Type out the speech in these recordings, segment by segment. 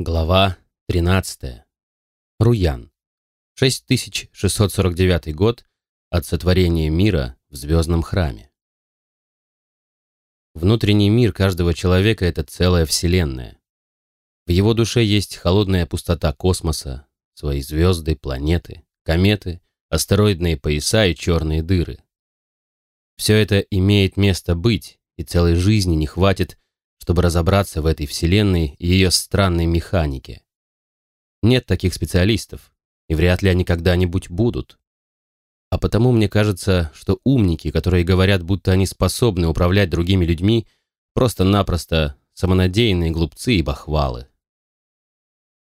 Глава 13. Руян. 6649 год от сотворения мира в звездном храме. Внутренний мир каждого человека — это целая вселенная. В его душе есть холодная пустота космоса, свои звезды, планеты, кометы, астероидные пояса и черные дыры. Все это имеет место быть, и целой жизни не хватит, чтобы разобраться в этой вселенной и ее странной механике. Нет таких специалистов, и вряд ли они когда-нибудь будут. А потому мне кажется, что умники, которые говорят, будто они способны управлять другими людьми, просто-напросто самонадеянные глупцы и бахвалы.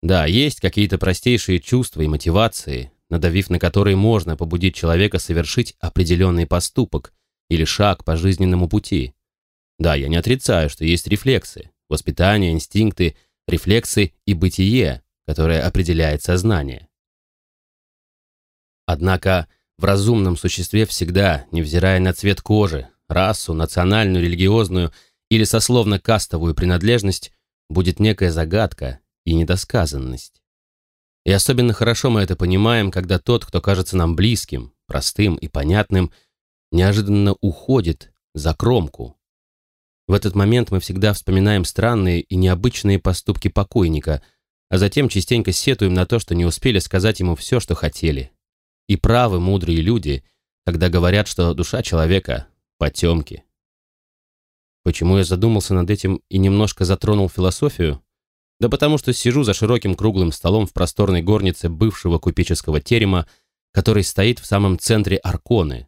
Да, есть какие-то простейшие чувства и мотивации, надавив на которые можно побудить человека совершить определенный поступок или шаг по жизненному пути. Да, я не отрицаю, что есть рефлексы, воспитание, инстинкты, рефлексы и бытие, которое определяет сознание. Однако в разумном существе всегда, невзирая на цвет кожи, расу, национальную, религиозную или сословно-кастовую принадлежность, будет некая загадка и недосказанность. И особенно хорошо мы это понимаем, когда тот, кто кажется нам близким, простым и понятным, неожиданно уходит за кромку, в этот момент мы всегда вспоминаем странные и необычные поступки покойника, а затем частенько сетуем на то, что не успели сказать ему все, что хотели. И правы мудрые люди, когда говорят, что душа человека — потемки. Почему я задумался над этим и немножко затронул философию? Да потому что сижу за широким круглым столом в просторной горнице бывшего купеческого терема, который стоит в самом центре Арконы,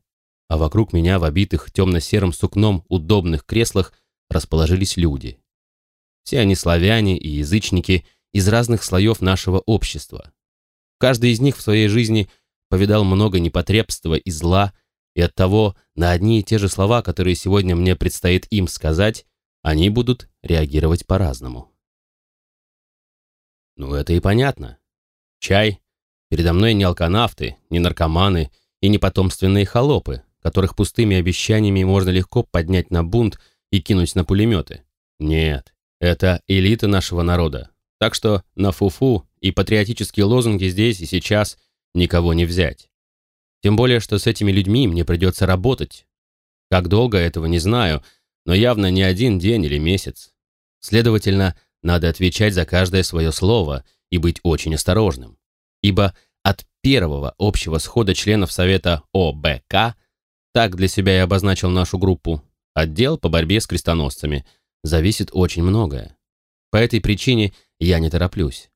а вокруг меня в обитых темно-серым сукном удобных креслах расположились люди. Все они славяне и язычники из разных слоев нашего общества. Каждый из них в своей жизни повидал много непотребства и зла, и оттого на одни и те же слова, которые сегодня мне предстоит им сказать, они будут реагировать по-разному. Ну, это и понятно. Чай. Передо мной не алканавты, не наркоманы и не потомственные холопы, которых пустыми обещаниями можно легко поднять на бунт и кинуть на пулеметы. Нет, это элита нашего народа. Так что на фуфу и патриотические лозунги здесь и сейчас никого не взять. Тем более, что с этими людьми мне придется работать. Как долго, этого не знаю, но явно не один день или месяц. Следовательно, надо отвечать за каждое свое слово и быть очень осторожным. Ибо от первого общего схода членов Совета ОБК, так для себя я обозначил нашу группу, отдел по борьбе с крестоносцами, зависит очень многое. По этой причине я не тороплюсь.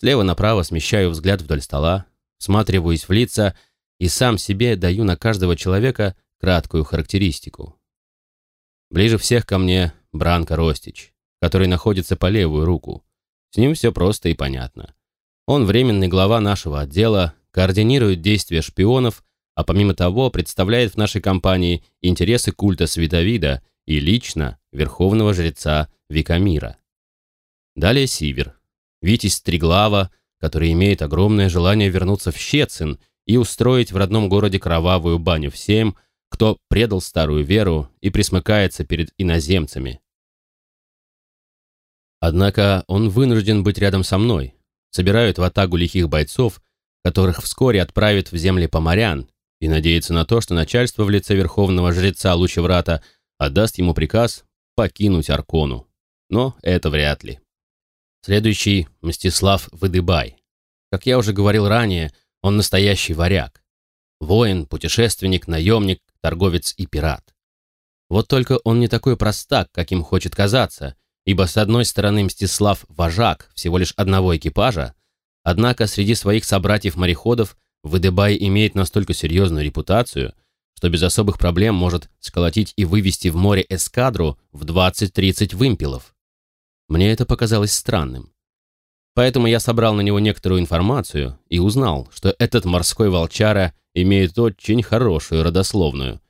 Слева направо смещаю взгляд вдоль стола, всматриваюсь в лица и сам себе даю на каждого человека краткую характеристику. Ближе всех ко мне Бранко Ростич, который находится по левую руку. С ним все просто и понятно. Он временный глава нашего отдела, координирует действия шпионов а помимо того представляет в нашей компании интересы культа Световида и лично верховного жреца Викамира. Далее Сивер, Витязь Стриглава, который имеет огромное желание вернуться в Щецин и устроить в родном городе кровавую баню всем, кто предал старую веру и присмыкается перед иноземцами. Однако он вынужден быть рядом со мной. Собирают в атагу лихих бойцов, которых вскоре отправят в земли поморян, и надеется на то, что начальство в лице верховного жреца Лучеврата отдаст ему приказ покинуть Аркону. Но это вряд ли. Следующий – Мстислав Выдыбай. Как я уже говорил ранее, он настоящий варяг. Воин, путешественник, наемник, торговец и пират. Вот только он не такой простак, каким хочет казаться, ибо с одной стороны Мстислав – вожак всего лишь одного экипажа, однако среди своих собратьев-мореходов Выдебай имеет настолько серьезную репутацию, что без особых проблем может сколотить и вывести в море эскадру в 20-30 вымпелов. Мне это показалось странным. Поэтому я собрал на него некоторую информацию и узнал, что этот морской волчара имеет очень хорошую родословную.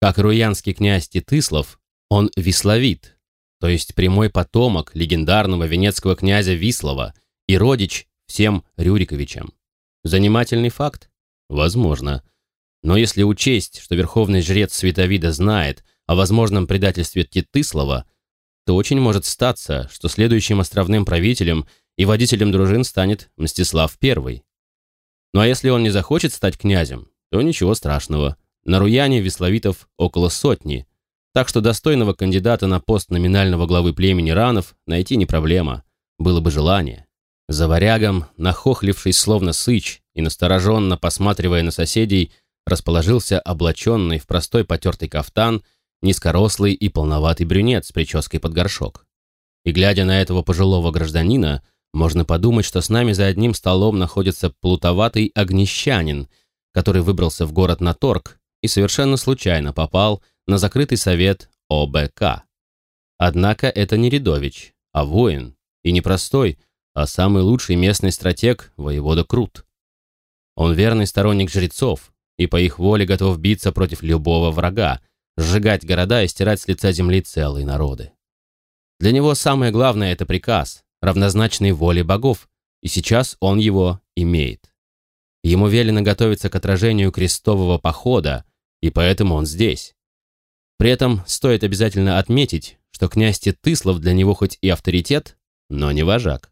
Как руянский князь Титыслав, он висловит, то есть прямой потомок легендарного венецкого князя Вислова и родич всем Рюриковичам. Занимательный факт? Возможно. Но если учесть, что верховный жрец Световида знает о возможном предательстве Титыслова, то очень может статься, что следующим островным правителем и водителем дружин станет Мстислав I. Ну а если он не захочет стать князем, то ничего страшного. На Руяне весловитов около сотни, так что достойного кандидата на пост номинального главы племени ранов найти не проблема, было бы желание. За варягом, нахохлившись словно сыч и настороженно посматривая на соседей, расположился облаченный в простой потертый кафтан низкорослый и полноватый брюнет с прической под горшок. И глядя на этого пожилого гражданина, можно подумать, что с нами за одним столом находится плутоватый огнещанин, который выбрался в город на торг и совершенно случайно попал на закрытый совет ОБК. Однако это не Рядович, а воин, и не простой, а самый лучший местный стратег воевода Крут. Он верный сторонник жрецов и по их воле готов биться против любого врага, сжигать города и стирать с лица земли целые народы. Для него самое главное – это приказ, равнозначный воле богов, и сейчас он его имеет. Ему велено готовиться к отражению крестового похода, и поэтому он здесь. При этом стоит обязательно отметить, что князь Тетыслов для него хоть и авторитет, но не вожак.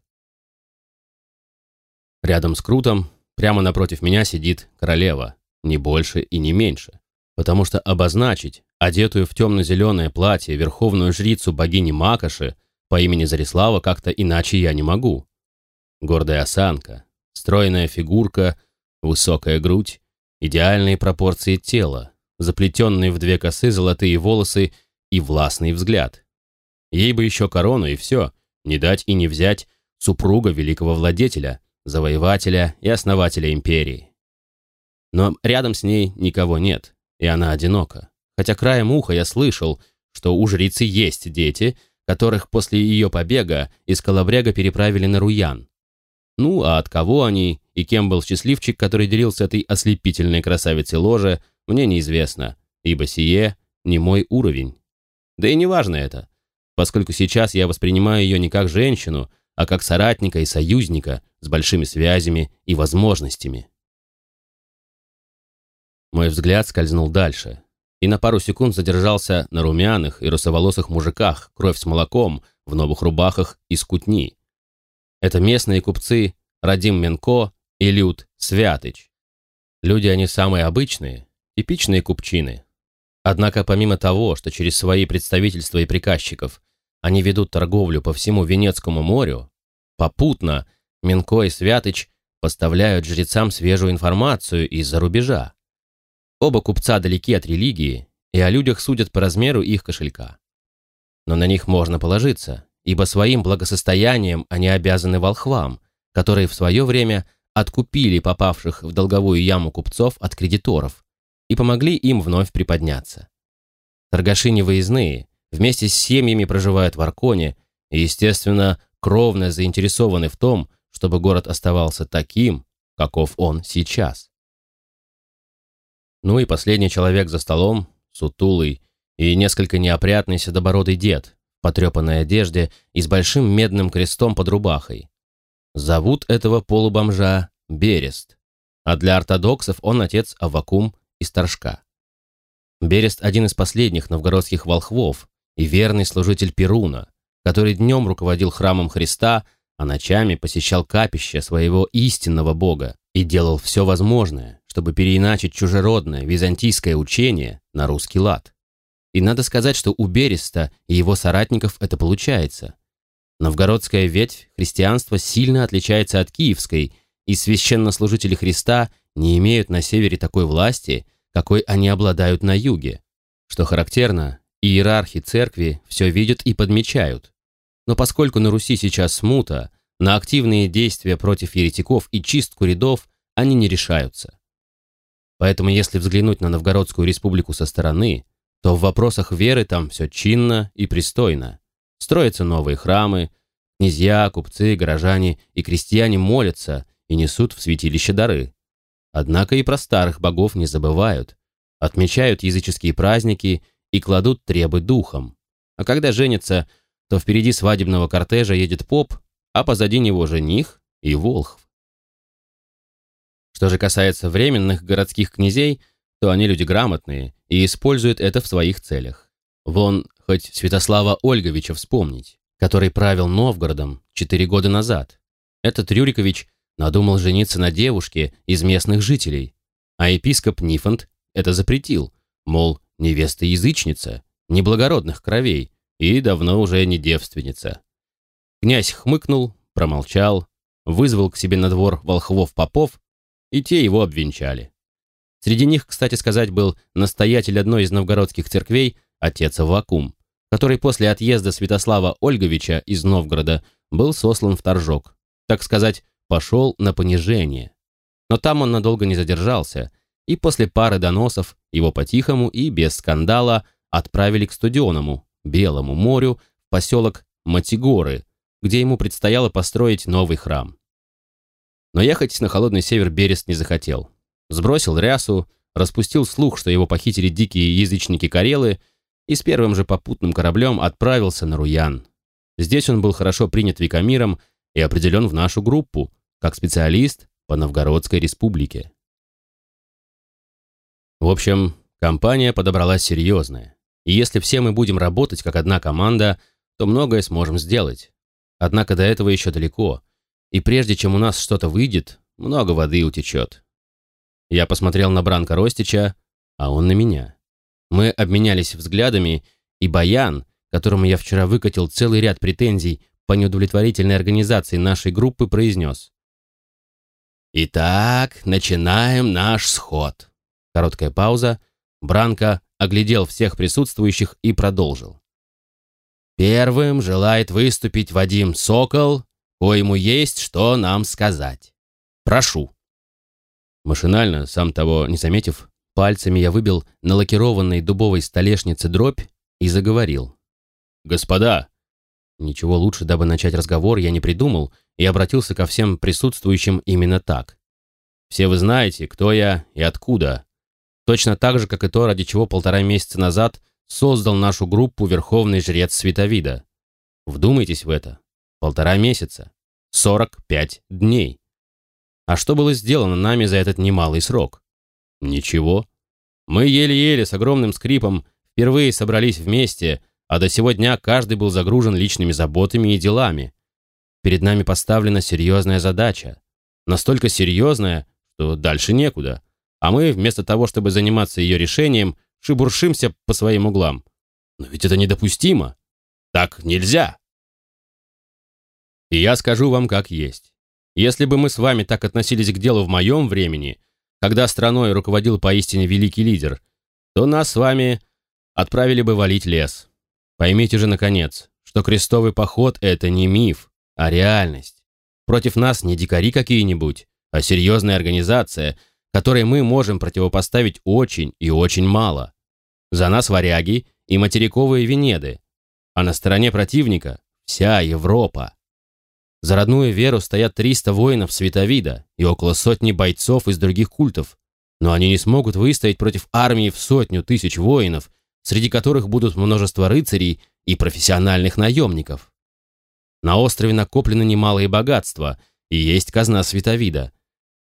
Рядом с Крутом, прямо напротив меня сидит королева, не больше и не меньше, потому что обозначить, одетую в темно-зеленое платье, верховную жрицу богини Макоши по имени Зарислава как-то иначе я не могу. Гордая осанка, стройная фигурка, высокая грудь, идеальные пропорции тела, заплетенные в две косы золотые волосы и властный взгляд. Ей бы еще корону и все, не дать и не взять супруга великого владетеля, завоевателя и основателя империи. Но рядом с ней никого нет, и она одинока. Хотя краем уха я слышал, что у жрицы есть дети, которых после ее побега из Калабряга переправили на Руян. Ну, а от кого они и кем был счастливчик, который делился этой ослепительной красавицей ложе, мне неизвестно, ибо сие не мой уровень. Да и не важно это, поскольку сейчас я воспринимаю ее не как женщину, а как соратника и союзника с большими связями и возможностями. Мой взгляд скользнул дальше и на пару секунд задержался на румяных и русоволосых мужиках, кровь с молоком, в новых рубахах из кутни. Это местные купцы Радим Менко и Люд Святыч. Люди они самые обычные, типичные купчины. Однако помимо того, что через свои представительства и приказчиков они ведут торговлю по всему Венецкому морю, попутно Менко и Святыч поставляют жрецам свежую информацию из-за рубежа. Оба купца далеки от религии, и о людях судят по размеру их кошелька. Но на них можно положиться, ибо своим благосостоянием они обязаны волхвам, которые в свое время откупили попавших в долговую яму купцов от кредиторов и помогли им вновь приподняться. Торгаши невыездные, вместе с семьями проживают в Арконе и, естественно, кровно заинтересованы в том, чтобы город оставался таким, каков он сейчас. Ну и последний человек за столом, сутулый и несколько неопрятный седобородый дед, в потрепанной одежде и с большим медным крестом под рубахой. Зовут этого полубомжа Берест, а для ортодоксов он отец Авакум из Торжка. Берест – один из последних новгородских волхвов и верный служитель Перуна, который днем руководил храмом Христа, а ночами посещал капище своего истинного бога и делал все возможное, чтобы переиначить чужеродное византийское учение на русский лад. И надо сказать, что у Береста и его соратников это получается. Новгородская ветвь христианства сильно отличается от киевской, и священнослужители Христа не имеют на севере такой власти, какой они обладают на юге. Что характерно, иерархи церкви все видят и подмечают. Но поскольку на Руси сейчас смута, на активные действия против еретиков и чистку рядов они не решаются. Поэтому если взглянуть на Новгородскую республику со стороны, то в вопросах веры там все чинно и пристойно. Строятся новые храмы, князья, купцы, горожане и крестьяне молятся и несут в святилище дары. Однако и про старых богов не забывают, отмечают языческие праздники и кладут требы духом. А когда женятся, то впереди свадебного кортежа едет поп, а позади него жених и волхв. Что же касается временных городских князей, то они люди грамотные и используют это в своих целях. Вон хоть Святослава Ольговича вспомнить, который правил Новгородом четыре года назад. Этот Рюрикович надумал жениться на девушке из местных жителей, а епископ Нифонт это запретил, мол, невеста язычница, неблагородных кровей и давно уже не девственница. Князь хмыкнул, промолчал, вызвал к себе на двор волхвов-попов, и те его обвенчали. Среди них, кстати сказать, был настоятель одной из новгородских церквей, отец Аввакум, который после отъезда Святослава Ольговича из Новгорода был сослан в Торжок, так сказать, пошел на понижение. Но там он надолго не задержался, и после пары доносов его по-тихому и без скандала отправили к Студеному, Белому морю, в поселок Матигоры, где ему предстояло построить новый храм. Но ехать на холодный север Берест не захотел сбросил рясу, распустил слух, что его похитили дикие язычники-карелы, и с первым же попутным кораблем отправился на Руян. Здесь он был хорошо принят Викамиром и определен в нашу группу, как специалист по Новгородской республике. В общем, компания подобралась серьезная, и если все мы будем работать как одна команда, то многое сможем сделать. Однако до этого еще далеко, и прежде чем у нас что-то выйдет, много воды утечет. Я посмотрел на Бранка Ростича, а он на меня. Мы обменялись взглядами, и Баян, которому я вчера выкатил целый ряд претензий по неудовлетворительной организации нашей группы, произнес. «Итак, начинаем наш сход». Короткая пауза. Бранко оглядел всех присутствующих и продолжил. Первым желает выступить Вадим Сокол, коему есть что нам сказать. Прошу. Машинально, сам того не заметив, пальцами я выбил на лакированной дубовой столешнице дробь и заговорил. «Господа!» Ничего лучше, дабы начать разговор, я не придумал и обратился ко всем присутствующим именно так. «Все вы знаете, кто я и откуда. Точно так же, как и то, ради чего полтора месяца назад создал нашу группу Верховный Жрец Световида. Вдумайтесь в это. Полтора месяца. 45 дней. А что было сделано нами за этот немалый срок? Ничего. Мы еле-еле с огромным скрипом впервые собрались вместе, а до сего дня каждый был загружен личными заботами и делами. Перед нами поставлена серьезная задача. Настолько серьезная, что дальше некуда. А мы, вместо того, чтобы заниматься ее решением, шебуршимся по своим углам. Но ведь это недопустимо. Так нельзя. И я скажу вам как есть. Если бы мы с вами так относились к делу в моем времени, когда страной руководил поистине великий лидер, то нас с вами отправили бы валить лес. Поймите же, наконец, что крестовый поход — это не миф, а реальность. Против нас не дикари какие-нибудь, а серьезная организация, которой мы можем противопоставить очень и очень мало. За нас варяги и материковые Венеды, а на стороне противника вся Европа. За родную веру стоят 300 воинов Световида и около сотни бойцов из других культов, но они не смогут выстоять против армии в сотню тысяч воинов, среди которых будут множество рыцарей и профессиональных наемников. На острове накоплено немалые богатства, и есть казна Световида.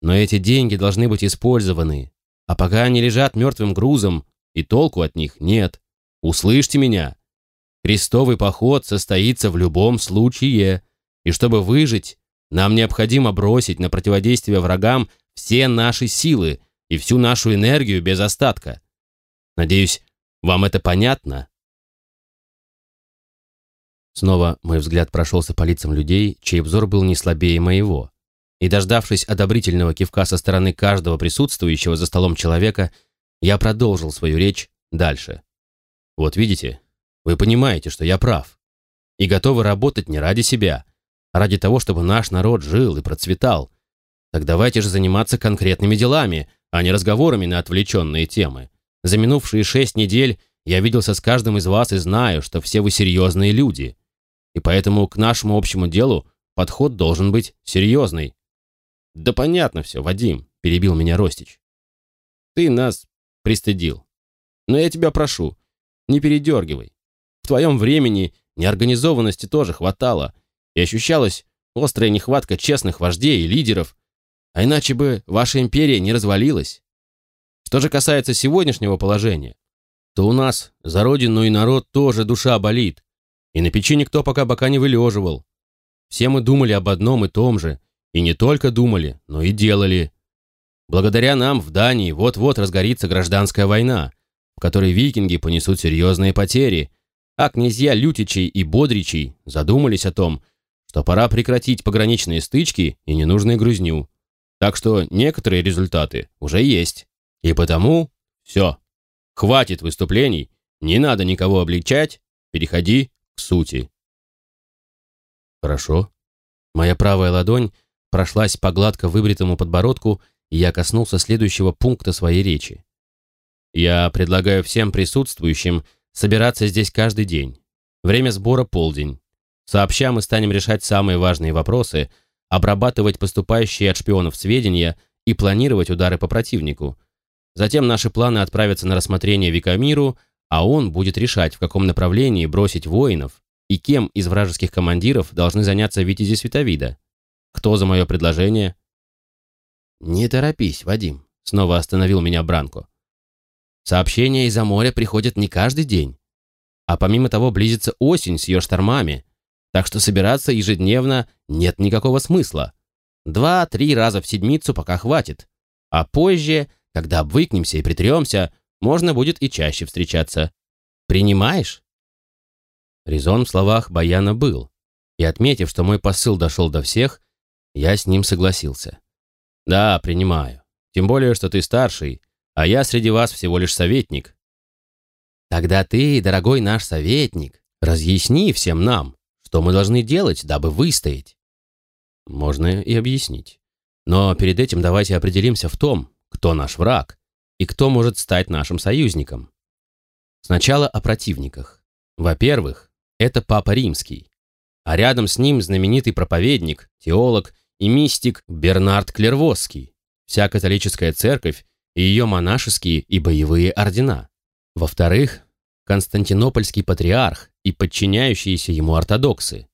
Но эти деньги должны быть использованы, а пока они лежат мертвым грузом, и толку от них нет. Услышьте меня. Крестовый поход состоится в любом случае, и чтобы выжить, нам необходимо бросить на противодействие врагам все наши силы и всю нашу энергию без остатка. Надеюсь, вам это понятно? Снова мой взгляд прошелся по лицам людей, чей взор был не слабее моего. И, дождавшись одобрительного кивка со стороны каждого присутствующего за столом человека, я продолжил свою речь дальше. Вот видите, вы понимаете, что я прав. И готовы работать не ради себя, ради того, чтобы наш народ жил и процветал. Так давайте же заниматься конкретными делами, а не разговорами на отвлеченные темы. За минувшие шесть недель я виделся с каждым из вас и знаю, что все вы серьезные люди. И поэтому к нашему общему делу подход должен быть серьезный. Да понятно все, Вадим, перебил меня Ростич. Ты нас пристыдил. Но я тебя прошу, не передергивай. В твоем времени неорганизованности тоже хватало, и ощущалась острая нехватка честных вождей и лидеров, а иначе бы ваша империя не развалилась. Что же касается сегодняшнего положения, то у нас за родину и народ тоже душа болит. И на печи никто пока бока не вылеживал. Все мы думали об одном и том же, и не только думали, но и делали. Благодаря нам в Дании вот-вот разгорится гражданская война, в которой викинги понесут серьезные потери, а князья Лютичей и Бодричей задумались о том, что пора прекратить пограничные стычки и ненужную грузню. Так что некоторые результаты уже есть. И потому все. Хватит выступлений, не надо никого обличать, переходи к сути. Хорошо. Моя правая ладонь прошлась по гладко выбритому подбородку, и я коснулся следующего пункта своей речи. Я предлагаю всем присутствующим собираться здесь каждый день. Время сбора полдень. Сообща мы станем решать самые важные вопросы, обрабатывать поступающие от шпионов сведения и планировать удары по противнику. Затем наши планы отправятся на рассмотрение Викамиру, а он будет решать, в каком направлении бросить воинов и кем из вражеских командиров должны заняться Витязи Световида. Кто за мое предложение? «Не торопись, Вадим», — снова остановил меня Бранко. «Сообщения из-за моря приходят не каждый день. А помимо того, близится осень с ее штормами, так что собираться ежедневно нет никакого смысла. Два-три раза в седмицу пока хватит. А позже, когда обвыкнемся и притремся, можно будет и чаще встречаться. Принимаешь?» Резон в словах Баяна был, и, отметив, что мой посыл дошел до всех, я с ним согласился. «Да, принимаю. Тем более, что ты старший, а я среди вас всего лишь советник». «Тогда ты, дорогой наш советник, разъясни всем нам, что мы должны делать, дабы выстоять». Можно и объяснить. Но перед этим давайте определимся в том, кто наш враг и кто может стать нашим союзником. Сначала о противниках. Во-первых, это Папа Римский, а рядом с ним знаменитый проповедник, теолог и мистик Бернард Клервосский, вся католическая церковь и ее монашеские и боевые ордена. Во-вторых, Константинопольский патриарх и подчиняющиеся ему ортодоксы.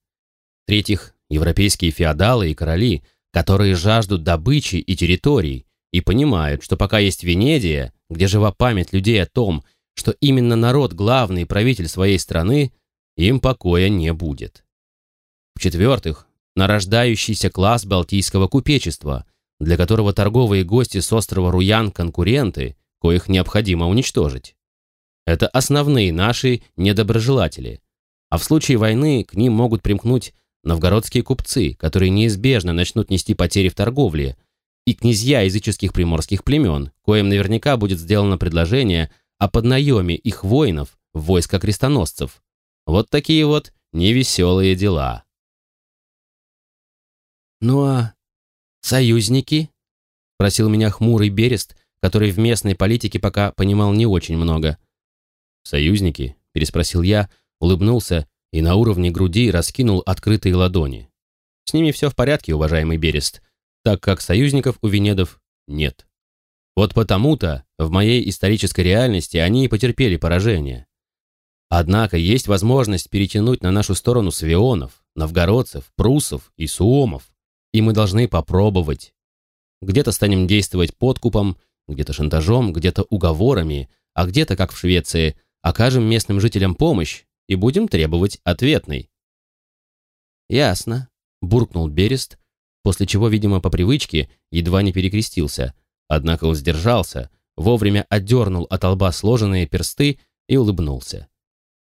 В-третьих, европейские феодалы и короли, которые жаждут добычи и территорий и понимают, что пока есть Венедия, где жива память людей о том, что именно народ главный правитель своей страны, им покоя не будет. В-четвертых, нарождающийся класс балтийского купечества, для которого торговые гости с острова Руян – конкуренты, коих необходимо уничтожить. Это основные наши недоброжелатели. А в случае войны к ним могут примкнуть новгородские купцы, которые неизбежно начнут нести потери в торговле, и князья языческих приморских племен, коим наверняка будет сделано предложение о поднаеме их воинов в войско крестоносцев. Вот такие вот невеселые дела. «Ну а союзники?» — просил меня хмурый Берест, который в местной политике пока понимал не очень много. «Союзники?» — переспросил я, улыбнулся и на уровне груди раскинул открытые ладони. «С ними все в порядке, уважаемый Берест, так как союзников у Венедов нет. Вот потому-то в моей исторической реальности они и потерпели поражение. Однако есть возможность перетянуть на нашу сторону свионов, новгородцев, прусов и суомов и мы должны попробовать. Где-то станем действовать подкупом, где-то шантажом, где-то уговорами, а где-то, как в Швеции, окажем местным жителям помощь и будем требовать ответной. «Ясно», — буркнул Берест, после чего, видимо, по привычке, едва не перекрестился, однако он сдержался, вовремя отдернул от лба сложенные персты и улыбнулся.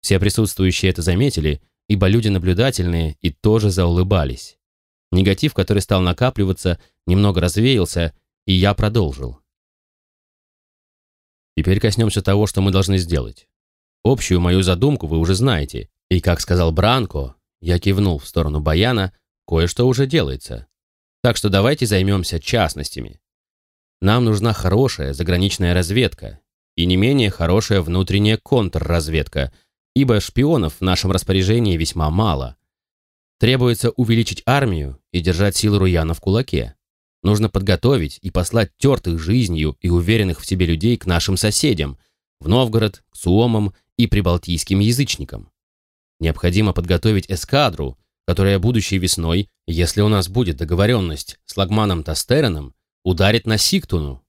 Все присутствующие это заметили, ибо люди наблюдательные и тоже заулыбались. Негатив, который стал накапливаться, немного развеялся, и я продолжил. Теперь коснемся того, что мы должны сделать. Общую мою задумку вы уже знаете, и, как сказал Бранко, я кивнул в сторону Баяна, кое-что уже делается. Так что давайте займемся частностями. Нам нужна хорошая заграничная разведка и не менее хорошая внутренняя контрразведка, ибо шпионов в нашем распоряжении весьма мало – Требуется увеличить армию и держать силы Руяна в кулаке. Нужно подготовить и послать тертых жизнью и уверенных в себе людей к нашим соседям, в Новгород, к Суомам и прибалтийским язычникам. Необходимо подготовить эскадру, которая будущей весной, если у нас будет договоренность с Лагманом Тастереном, ударит на Сиктуну.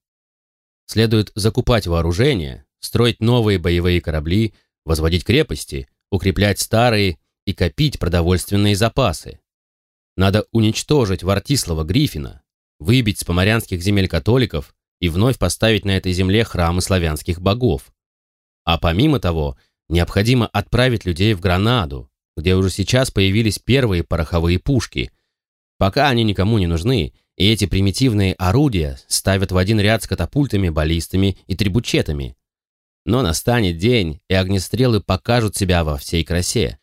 Следует закупать вооружение, строить новые боевые корабли, возводить крепости, укреплять старые и копить продовольственные запасы. Надо уничтожить Вартислава Гриффина, выбить с поморянских земель католиков и вновь поставить на этой земле храмы славянских богов. А помимо того, необходимо отправить людей в Гранаду, где уже сейчас появились первые пороховые пушки. Пока они никому не нужны, и эти примитивные орудия ставят в один ряд с катапультами, баллистами и трибучетами. Но настанет день, и огнестрелы покажут себя во всей красе.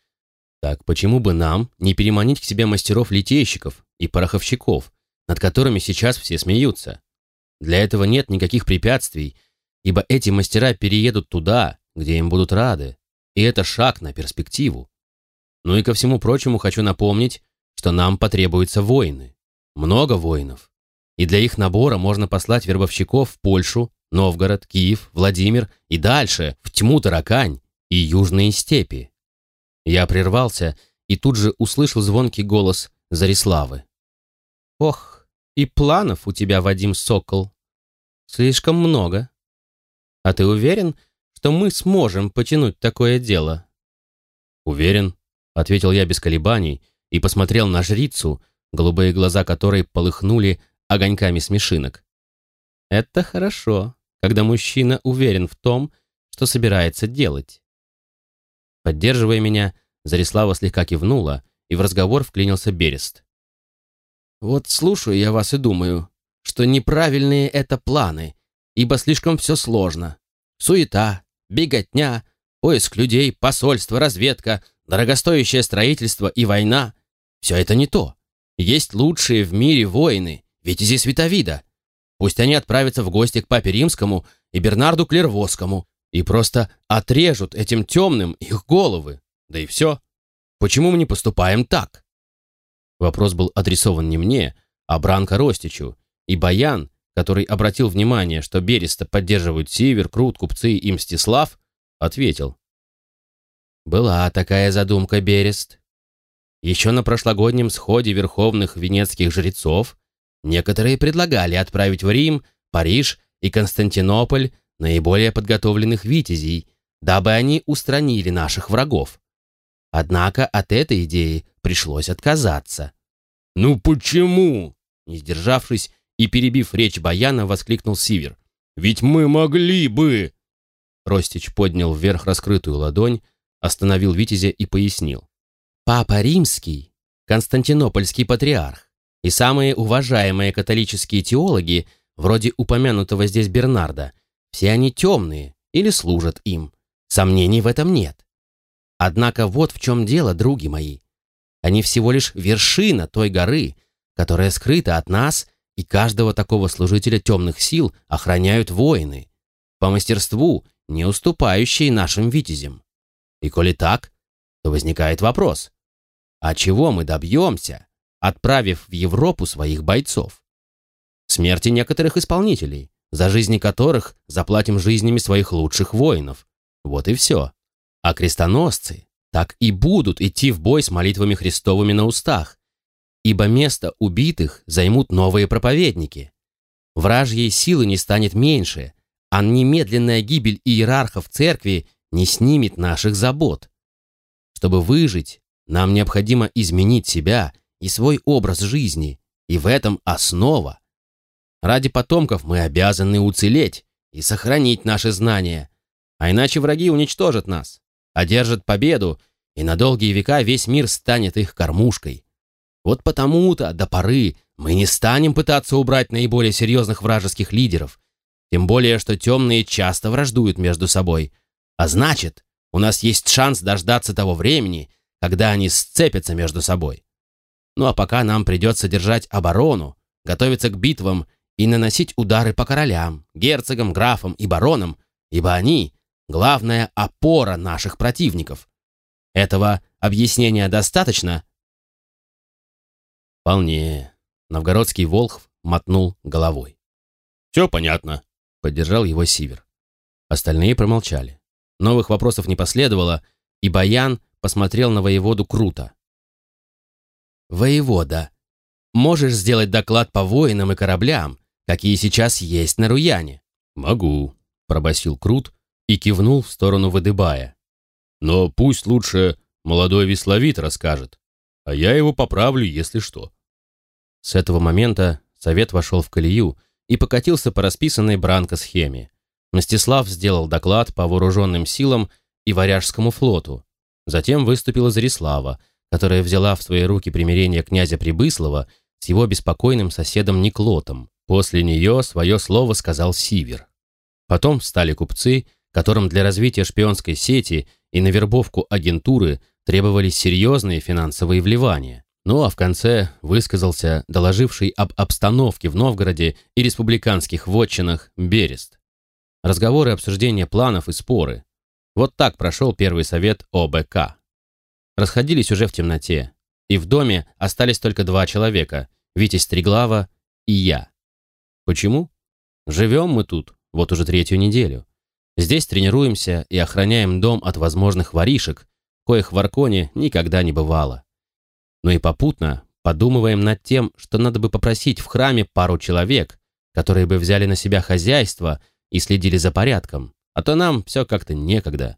Так почему бы нам не переманить к себе мастеров-литейщиков и пороховщиков, над которыми сейчас все смеются? Для этого нет никаких препятствий, ибо эти мастера переедут туда, где им будут рады, и это шаг на перспективу. Ну и ко всему прочему хочу напомнить, что нам потребуются воины. Много воинов. И для их набора можно послать вербовщиков в Польшу, Новгород, Киев, Владимир и дальше, в тьму таракань и южные степи. Я прервался и тут же услышал звонкий голос Зариславы. «Ох, и планов у тебя, Вадим Сокол. Слишком много. А ты уверен, что мы сможем потянуть такое дело?» «Уверен», — ответил я без колебаний и посмотрел на жрицу, голубые глаза которой полыхнули огоньками смешинок. «Это хорошо, когда мужчина уверен в том, что собирается делать. Поддерживая меня, Зарислава слегка кивнула, и в разговор вклинился Берест. «Вот слушаю я вас и думаю, что неправильные это планы, ибо слишком все сложно. Суета, беготня, поиск людей, посольство, разведка, дорогостоящее строительство и война — все это не то. Есть лучшие в мире воины, витязи Световида. Пусть они отправятся в гости к папе римскому и Бернарду Клервосскому, и просто отрежут этим темным их головы. Да и все. Почему мы не поступаем так? Вопрос был адресован не мне, а Бранко Ростичу, и Баян, который обратил внимание, что Береста поддерживают Сивер, Крут, Купцы и Мстислав, ответил. «Была такая задумка, Берест. Еще на прошлогоднем сходе верховных венецких жрецов некоторые предлагали отправить в Рим, Париж и Константинополь наиболее подготовленных витязей, дабы они устранили наших врагов. Однако от этой идеи пришлось отказаться. «Ну почему?» Не сдержавшись и перебив речь Баяна, воскликнул Сивер. «Ведь мы могли бы...» Ростич поднял вверх раскрытую ладонь, остановил Витязя и пояснил. «Папа Римский, Константинопольский патриарх и самые уважаемые католические теологи, вроде упомянутого здесь Бернарда, все они темные или служат им. Сомнений в этом нет. Однако вот в чем дело, други мои. Они всего лишь вершина той горы, которая скрыта от нас, и каждого такого служителя темных сил охраняют воины, по мастерству не уступающие нашим витязям. И коли так, то возникает вопрос, а чего мы добьемся, отправив в Европу своих бойцов? Смерти некоторых исполнителей, за жизни которых заплатим жизнями своих лучших воинов. Вот и все. А крестоносцы так и будут идти в бой с молитвами Христовыми на устах, ибо место убитых займут новые проповедники. Вражьей силы не станет меньше, а немедленная гибель иерархов церкви не снимет наших забот. Чтобы выжить, нам необходимо изменить себя и свой образ жизни, и в этом основа. Ради потомков мы обязаны уцелеть и сохранить наши знания, а иначе враги уничтожат нас, одержат победу, и на долгие века весь мир станет их кормушкой. Вот потому-то до поры мы не станем пытаться убрать наиболее серьезных вражеских лидеров, тем более, что темные часто враждуют между собой. А значит, у нас есть шанс дождаться того времени, когда они сцепятся между собой. Ну а пока нам придется держать оборону, готовиться к битвам и наносить удары по королям, герцогам, графам и баронам, ибо они — главная опора наших противников. Этого объяснения достаточно? Вполне. Новгородский Волхв мотнул головой. Все понятно, поддержал его Сивер. Остальные промолчали. Новых вопросов не последовало, и Баян посмотрел на воеводу круто. «Воевода, можешь сделать доклад по воинам и кораблям, какие сейчас есть на Руяне?» «Могу», — пробасил Крут, и кивнул в сторону Выдыбая. «Но пусть лучше молодой весловит расскажет, а я его поправлю, если что». С этого момента совет вошел в колею и покатился по расписанной бранко-схеме. Мстислав сделал доклад по вооруженным силам и Варяжскому флоту. Затем выступила Зарислава, которая взяла в свои руки примирение князя Прибыслова с его беспокойным соседом Никлотом. После нее свое слово сказал Сивер. Потом встали купцы, которым для развития шпионской сети и на вербовку агентуры требовались серьезные финансовые вливания. Ну а в конце высказался доложивший об обстановке в Новгороде и республиканских вотчинах Берест. Разговоры, обсуждения планов и споры. Вот так прошел первый совет ОБК. Расходились уже в темноте, и в доме остались только два человека – Витя Стреглава и я. Почему? Живем мы тут, вот уже третью неделю. Здесь тренируемся и охраняем дом от возможных воришек, коих в Арконе никогда не бывало. Но и попутно подумываем над тем, что надо бы попросить в храме пару человек, которые бы взяли на себя хозяйство и следили за порядком, а то нам все как-то некогда.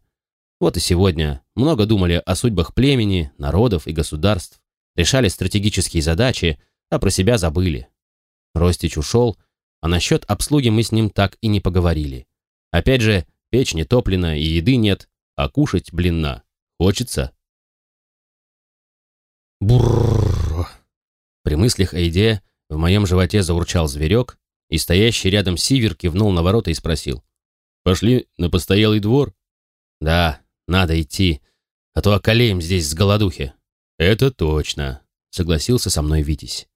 Вот и сегодня много думали о судьбах племени, народов и государств, решали стратегические задачи, а про себя забыли. Ростич ушел, а насчет обслуги мы с ним так и не поговорили. Опять же, печь не топлена и еды нет, а кушать, блин, хочется. Бурр. При мыслях о еде в моем животе заурчал зверек, и стоящий рядом Сивер кивнул на ворота и спросил. «Пошли на постоялый двор?» «Да, надо идти, а то околеем здесь с голодухи». «Это точно», — согласился со мной Витязь.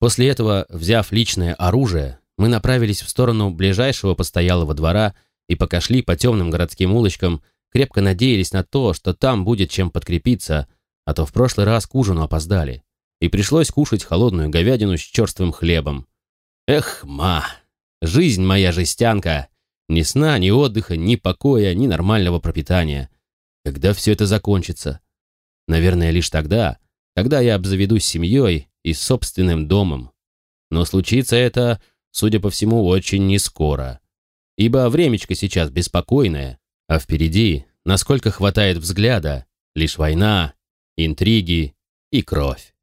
После этого, взяв личное оружие, мы направились в сторону ближайшего постоялого двора и пока шли по темным городским улочкам, крепко надеялись на то, что там будет чем подкрепиться, а то в прошлый раз к ужину опоздали, и пришлось кушать холодную говядину с черствым хлебом. Эх, ма, жизнь моя жестянка, ни сна, ни отдыха, ни покоя, ни нормального пропитания. Когда все это закончится? Наверное, лишь тогда, когда я обзаведусь семьей и собственным домом. Но случится это, судя по всему, очень нескоро. Ибо времечко сейчас беспокойное, а впереди, насколько хватает взгляда, лишь война, интриги и кровь.